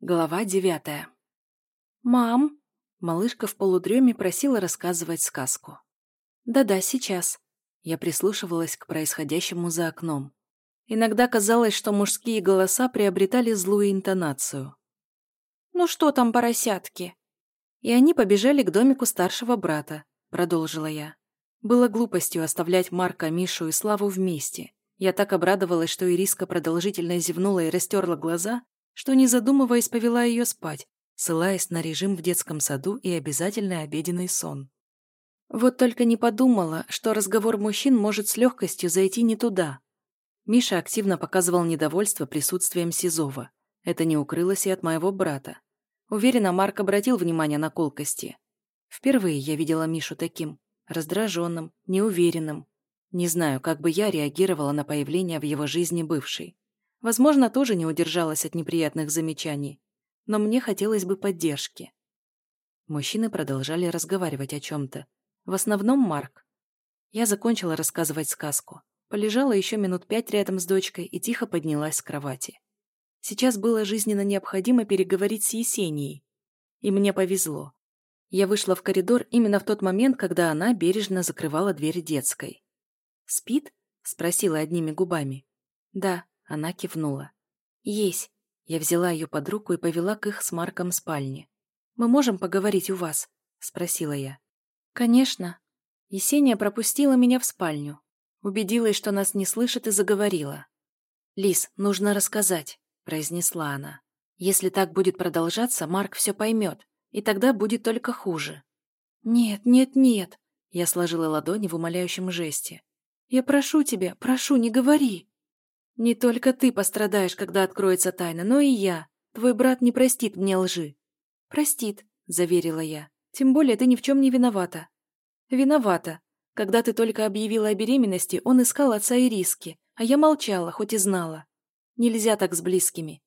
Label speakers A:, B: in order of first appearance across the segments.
A: Глава девятая. «Мам!» Малышка в полудреме просила рассказывать сказку. «Да-да, сейчас». Я прислушивалась к происходящему за окном. Иногда казалось, что мужские голоса приобретали злую интонацию. «Ну что там, поросятки?» И они побежали к домику старшего брата, продолжила я. Было глупостью оставлять Марка, Мишу и Славу вместе. Я так обрадовалась, что Ириска продолжительно зевнула и растерла глаза, что, не задумываясь, повела ее спать, ссылаясь на режим в детском саду и обязательный обеденный сон. Вот только не подумала, что разговор мужчин может с легкостью зайти не туда. Миша активно показывал недовольство присутствием Сизова. Это не укрылось и от моего брата. Уверена, Марк обратил внимание на колкости. Впервые я видела Мишу таким, раздраженным, неуверенным, не знаю, как бы я реагировала на появление в его жизни бывшей. Возможно, тоже не удержалась от неприятных замечаний. Но мне хотелось бы поддержки. Мужчины продолжали разговаривать о чем-то. В основном Марк. Я закончила рассказывать сказку. Полежала еще минут пять рядом с дочкой и тихо поднялась с кровати. Сейчас было жизненно необходимо переговорить с Есенией. И мне повезло. Я вышла в коридор именно в тот момент, когда она бережно закрывала дверь детской. «Спит?» — спросила одними губами. «Да», — она кивнула. «Есть». Я взяла ее под руку и повела к их с Марком спальне. «Мы можем поговорить у вас?» — спросила я. «Конечно». Есения пропустила меня в спальню. Убедилась, что нас не слышит, и заговорила. «Лис, нужно рассказать», — произнесла она. «Если так будет продолжаться, Марк все поймет, и тогда будет только хуже». «Нет, нет, нет», — я сложила ладони в умоляющем жесте. Я прошу тебя, прошу, не говори. Не только ты пострадаешь, когда откроется тайна, но и я. Твой брат не простит мне лжи. Простит, заверила я. Тем более ты ни в чем не виновата. Виновата. Когда ты только объявила о беременности, он искал отца и риски, а я молчала, хоть и знала. Нельзя так с близкими.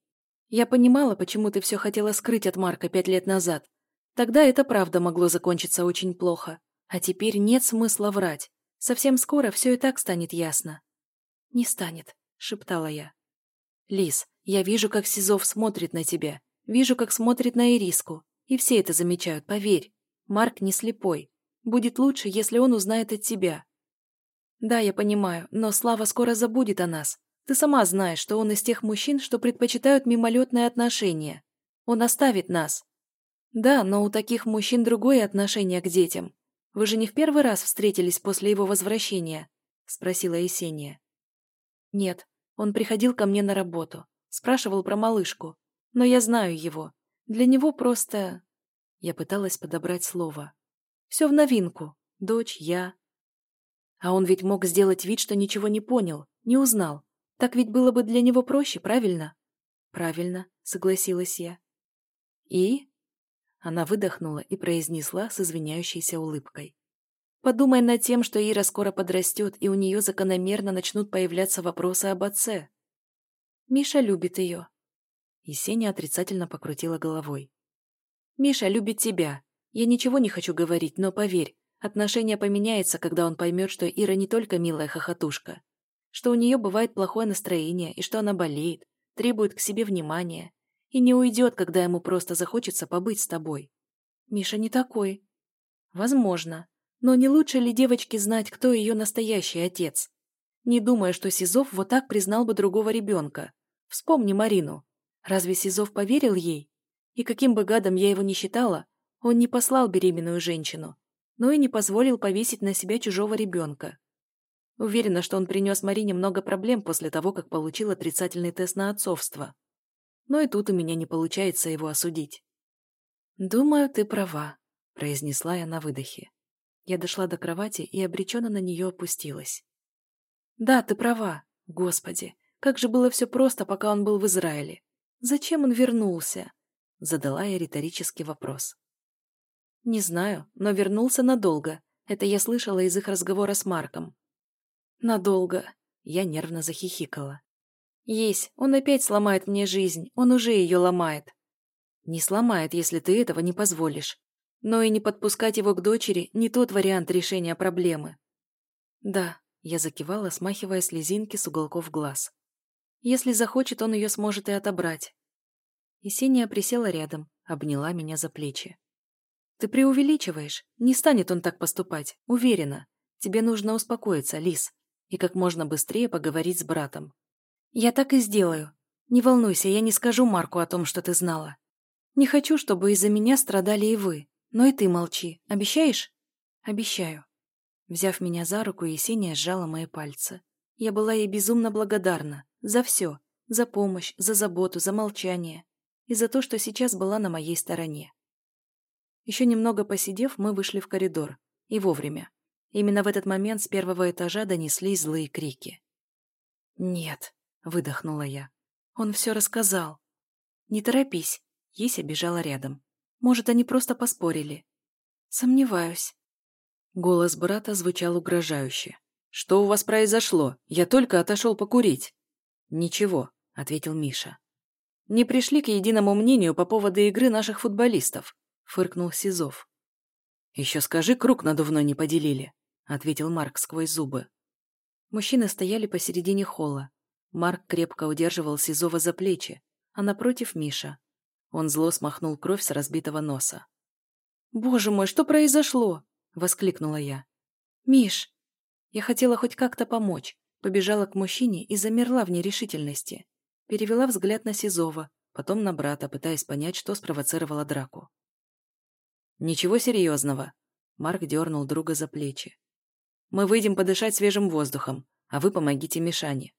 A: Я понимала, почему ты все хотела скрыть от Марка пять лет назад. Тогда это правда могло закончиться очень плохо. А теперь нет смысла врать. Совсем скоро все и так станет ясно. «Не станет», — шептала я. «Лис, я вижу, как Сизов смотрит на тебя. Вижу, как смотрит на Ириску. И все это замечают, поверь. Марк не слепой. Будет лучше, если он узнает от тебя». «Да, я понимаю, но Слава скоро забудет о нас. Ты сама знаешь, что он из тех мужчин, что предпочитают мимолетные отношения. Он оставит нас». «Да, но у таких мужчин другое отношение к детям. Вы же не в первый раз встретились после его возвращения?» — спросила Есения. «Нет, он приходил ко мне на работу, спрашивал про малышку, но я знаю его. Для него просто...» Я пыталась подобрать слово. «Все в новинку. Дочь, я...» А он ведь мог сделать вид, что ничего не понял, не узнал. Так ведь было бы для него проще, правильно? Правильно, согласилась я. И? Она выдохнула и произнесла с извиняющейся улыбкой. «Подумай над тем, что Ира скоро подрастет, и у нее закономерно начнут появляться вопросы об отце. Миша любит ее». Есения отрицательно покрутила головой. «Миша любит тебя. Я ничего не хочу говорить, но поверь, отношение поменяется, когда он поймет, что Ира не только милая хохотушка, что у нее бывает плохое настроение и что она болеет, требует к себе внимания, и не уйдет, когда ему просто захочется побыть с тобой. Миша не такой. Возможно. Но не лучше ли девочке знать, кто ее настоящий отец? Не думая, что Сизов вот так признал бы другого ребенка. Вспомни Марину. Разве Сизов поверил ей? И каким бы гадом я его ни считала, он не послал беременную женщину, но и не позволил повесить на себя чужого ребенка. Уверена, что он принес Марине много проблем после того, как получил отрицательный тест на отцовство но и тут у меня не получается его осудить. «Думаю, ты права», — произнесла я на выдохе. Я дошла до кровати и обреченно на нее опустилась. «Да, ты права. Господи, как же было все просто, пока он был в Израиле. Зачем он вернулся?» Задала я риторический вопрос. «Не знаю, но вернулся надолго. Это я слышала из их разговора с Марком». «Надолго», — я нервно захихикала. Есть, он опять сломает мне жизнь, он уже ее ломает. Не сломает, если ты этого не позволишь. Но и не подпускать его к дочери – не тот вариант решения проблемы. Да, я закивала, смахивая слезинки с уголков глаз. Если захочет, он ее сможет и отобрать. Есения присела рядом, обняла меня за плечи. «Ты преувеличиваешь. Не станет он так поступать, уверена. Тебе нужно успокоиться, Лис, и как можно быстрее поговорить с братом. Я так и сделаю. Не волнуйся, я не скажу Марку о том, что ты знала. Не хочу, чтобы из-за меня страдали и вы. Но и ты молчи. Обещаешь? Обещаю. Взяв меня за руку, Есения сжала мои пальцы. Я была ей безумно благодарна. За все. За помощь, за заботу, за молчание. И за то, что сейчас была на моей стороне. Еще немного посидев, мы вышли в коридор. И вовремя. Именно в этот момент с первого этажа донеслись злые крики. «Нет», — выдохнула я. «Он все рассказал». «Не торопись», — Еся бежала рядом. «Может, они просто поспорили». «Сомневаюсь». Голос брата звучал угрожающе. «Что у вас произошло? Я только отошел покурить». «Ничего», — ответил Миша. «Не пришли к единому мнению по поводу игры наших футболистов», — фыркнул Сизов. «Еще скажи, круг надувной не поделили», — ответил Марк сквозь зубы. Мужчины стояли посередине холла. Марк крепко удерживал Сизова за плечи, а напротив Миша. Он зло смахнул кровь с разбитого носа. «Боже мой, что произошло?» — воскликнула я. «Миш!» Я хотела хоть как-то помочь, побежала к мужчине и замерла в нерешительности. Перевела взгляд на Сизова, потом на брата, пытаясь понять, что спровоцировало драку. «Ничего серьезного», — Марк дернул друга за плечи. Мы выйдем подышать свежим воздухом, а вы помогите Мишане.